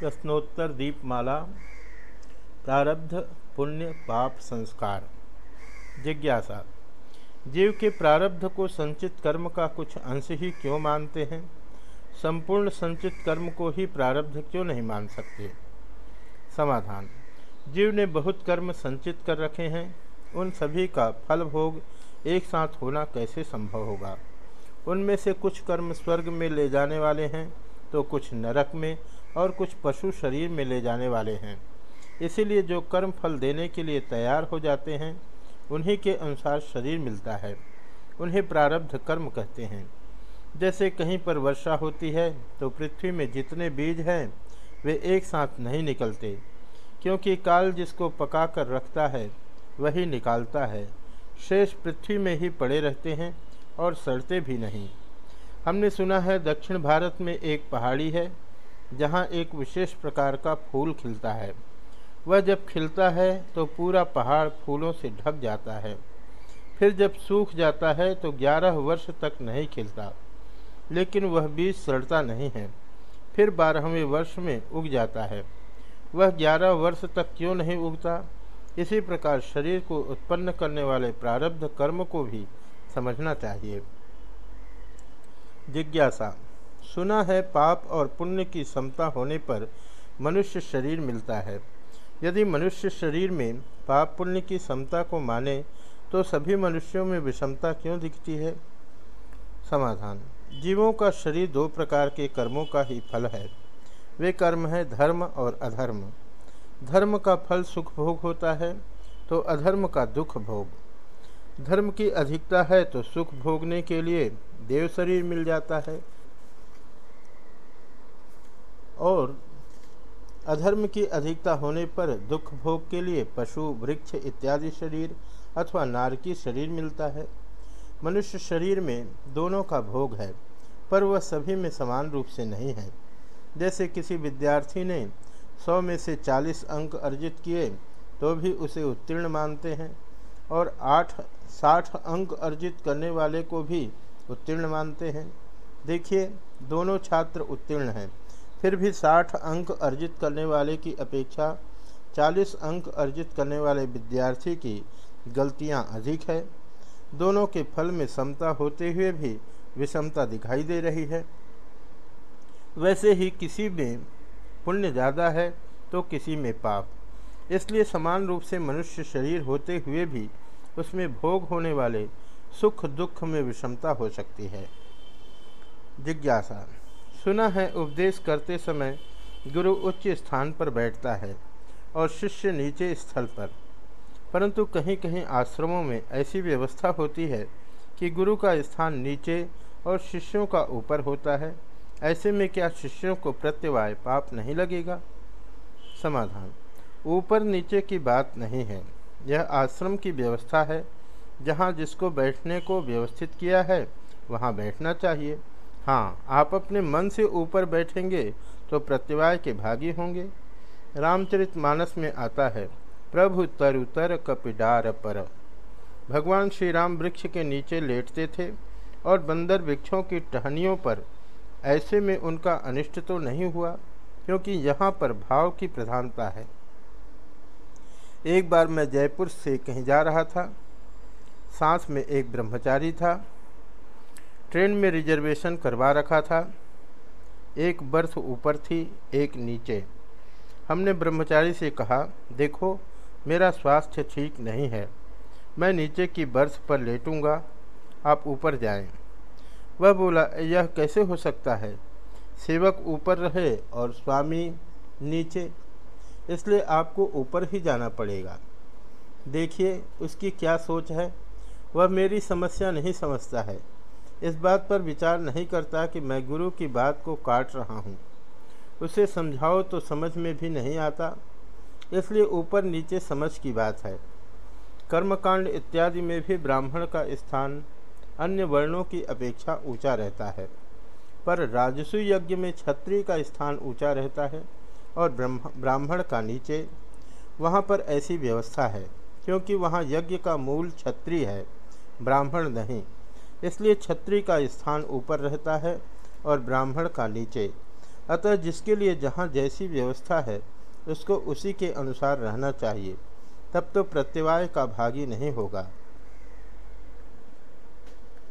प्रश्नोत्तर दीपमाला, प्रारब्ध पुण्य पाप संस्कार। जिज्ञासा, जीव के प्रारब्ध को संचित कर्म का कुछ अंश ही क्यों मानते हैं? संपूर्ण संचित कर्म को ही प्रारब्ध क्यों नहीं मान सकते? समाधान, जीव ने बहुत कर्म संचित कर रखे हैं। उन सभी का फल भोग एक साथ होना कैसे संभव होगा? उनमें से कुछ कर्म स्वर्ग में ले जाने वाले हैं तो कुछ नरक में और कुछ पशु शरीर में ले जाने वाले हैं। इसीलिए जो कर्म फल देने के लिए तैयार हो जाते हैं, उन्हीं के अनुसार शरीर मिलता है। उन्हें प्रारब्ध कर्म कहते हैं। जैसे कहीं पर वर्षा होती है तो पृथ्वी में जितने बीज हैं, वे एक साथ नहीं निकलते, क्योंकि काल जिसको पका कर रखता है, वही निकालता है। शेष पृथ्वी में ही पड़े रहते हैं और सड़ते भी नहीं। हमने सुना है दक्षिण भारत में एक पहाड़ी है जहाँ एक विशेष प्रकार का फूल खिलता है। वह जब खिलता है तो पूरा पहाड़ फूलों से ढक जाता है। फिर जब सूख जाता है तो ग्यारह वर्ष तक नहीं खिलता। लेकिन वह बीज सड़ता नहीं है। फिर बारहवें वर्ष में उग जाता है। वह ग्यारह वर्ष तक क्यों नहीं उगता? इसी प्रकार शरीर को उत्पन्न करने वाले प्रारब्ध कर्म को भी समझना चाहिए। जिज्ञासा सुना है पाप और पुण्य की समता होने पर मनुष्य शरीर मिलता है। यदि मनुष्य शरीर में पाप पुण्य की समता को माने तो सभी मनुष्यों में विषमता क्यों दिखती है? समाधान। जीवों का शरीर दो प्रकार के कर्मों का ही फल है। वे कर्म है धर्म और अधर्म। धर्म का फल सुख भोग होता है तो अधर्म का दुख भोग। धर्म की अधिकता है तो सुख भोगने के लिए देव शरीर मिल जाता है। और अधर्म की अधिकता होने पर दुख भोग के लिए पशु, वृक्ष इत्यादि शरीर अथवा नारकी शरीर मिलता है। मनुष्य शरीर में दोनों का भोग है, पर वह सभी में समान रूप से नहीं है। जैसे किसी विद्यार्थी ने सौ में से चालीस अंक अर्जित किए तो भी उसे उत्तीर्ण मानते हैं, और आठ, साठ अंक अर्जित करने वाले को भी उत्तीर्ण मानते हैं। देखिए, दोनों छात्र उत्तीर्ण हैं। फिर भी साठ अंक अर्जित करने वाले की अपेक्षा चालीस अंक अर्जित करने वाले विद्यार्थी की गलतियाँ अधिक है। दोनों के फल में समता होते हुए भी विषमता दिखाई दे रही है। वैसे ही किसी में पुण्य ज़्यादा है तो किसी में पाप। इसलिए समान रूप से मनुष्य शरीर होते हुए भी उसमें भोग होने वाले सुख दुख में विषमता हो सकती है। जिज्ञासा सुना है उपदेश करते समय गुरु उच्च स्थान पर बैठता है और शिष्य नीचे स्थल पर। परंतु कहीं कहीं आश्रमों में ऐसी व्यवस्था होती है कि गुरु का स्थान नीचे और शिष्यों का ऊपर होता है। ऐसे में क्या शिष्यों को प्रत्यवाय पाप नहीं लगेगा? समाधान। ऊपर नीचे की बात नहीं है। यह आश्रम की व्यवस्था है। जहाँ जिसको बैठने को व्यवस्थित किया है, वहाँ बैठना चाहिए। हाँ आप अपने मन से ऊपर बैठेंगे तो प्रत्यवाय के भागी होंगे। रामचरित मानस में आता है, प्रभु तरु तर कपिडार पर। भगवान श्री राम वृक्ष के नीचे लेटते थे और बंदर वृक्षों की टहनियों पर, ऐसे में उनका अनिष्ट तो नहीं हुआ, क्योंकि यहाँ पर भाव की प्रधानता है। एक बार मैं जयपुर से कहीं जा रहा था, सांस में एक ब्रह्मचारी था ट्रेन में रिजर्वेशन करवा रखा था। एक बर्थ ऊपर थी, एक नीचे। हमने ब्रह्मचारी से कहा, देखो, मेरा स्वास्थ्य ठीक नहीं है। मैं नीचे की बर्थ पर लेटूँगा। आप ऊपर जाएँ। वह बोला, यह कैसे हो सकता है? सेवक ऊपर रहे और स्वामी नीचे। इसलिए आपको ऊपर ही जाना पड़ेगा। देखिए, उसकी क्या सोच है? वह मेरी समस्या नहीं समझता है। इस बात पर विचार नहीं करता कि मैं गुरु की बात को काट रहा हूँ। उसे समझाओ तो समझ में भी नहीं आता। इसलिए ऊपर नीचे समझ की बात है। कर्मकांड इत्यादि में भी ब्राह्मण का स्थान अन्य वर्णों की अपेक्षा ऊँचा रहता है। पर राजसु यज्ञ में क्षत्रिय का स्थान ऊँचा रहता है और ब्राह्मण का नीचे, वहाँ पर ऐसी व्यवस्था है, क्योंकि वहाँ यज्ञ का मूल क्षत्रिय है, ब्राह्मण नहीं। इसलिए छत्री का स्थान ऊपर रहता है और ब्राह्मण का नीचे। अतः जिसके लिए जहाँ जैसी व्यवस्था है, उसको उसी के अनुसार रहना चाहिए। तब तो प्रत्यवाय का भागी नहीं होगा।